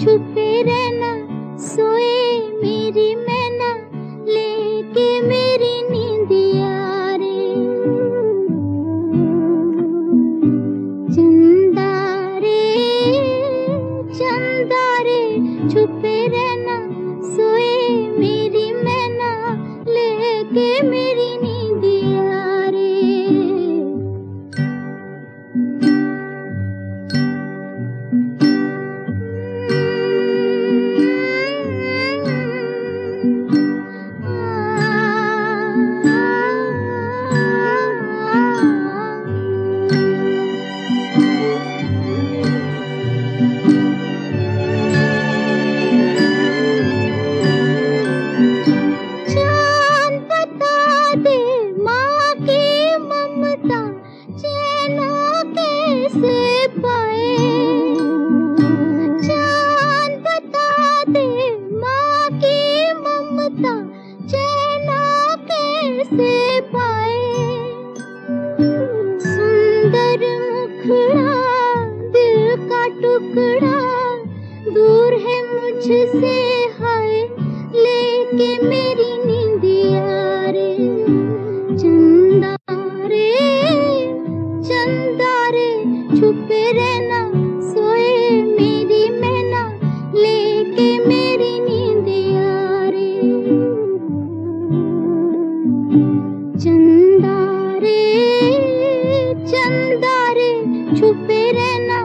छुपे रहना सोए मेरी कैसे पाए सुंदर मुखड़ा, दिल का टुकड़ा। दूर है मुझसे हाय, लेके मेरी नींदिया रे चंदा रे चंदा रे छुपे चंदा रे छुपे रहना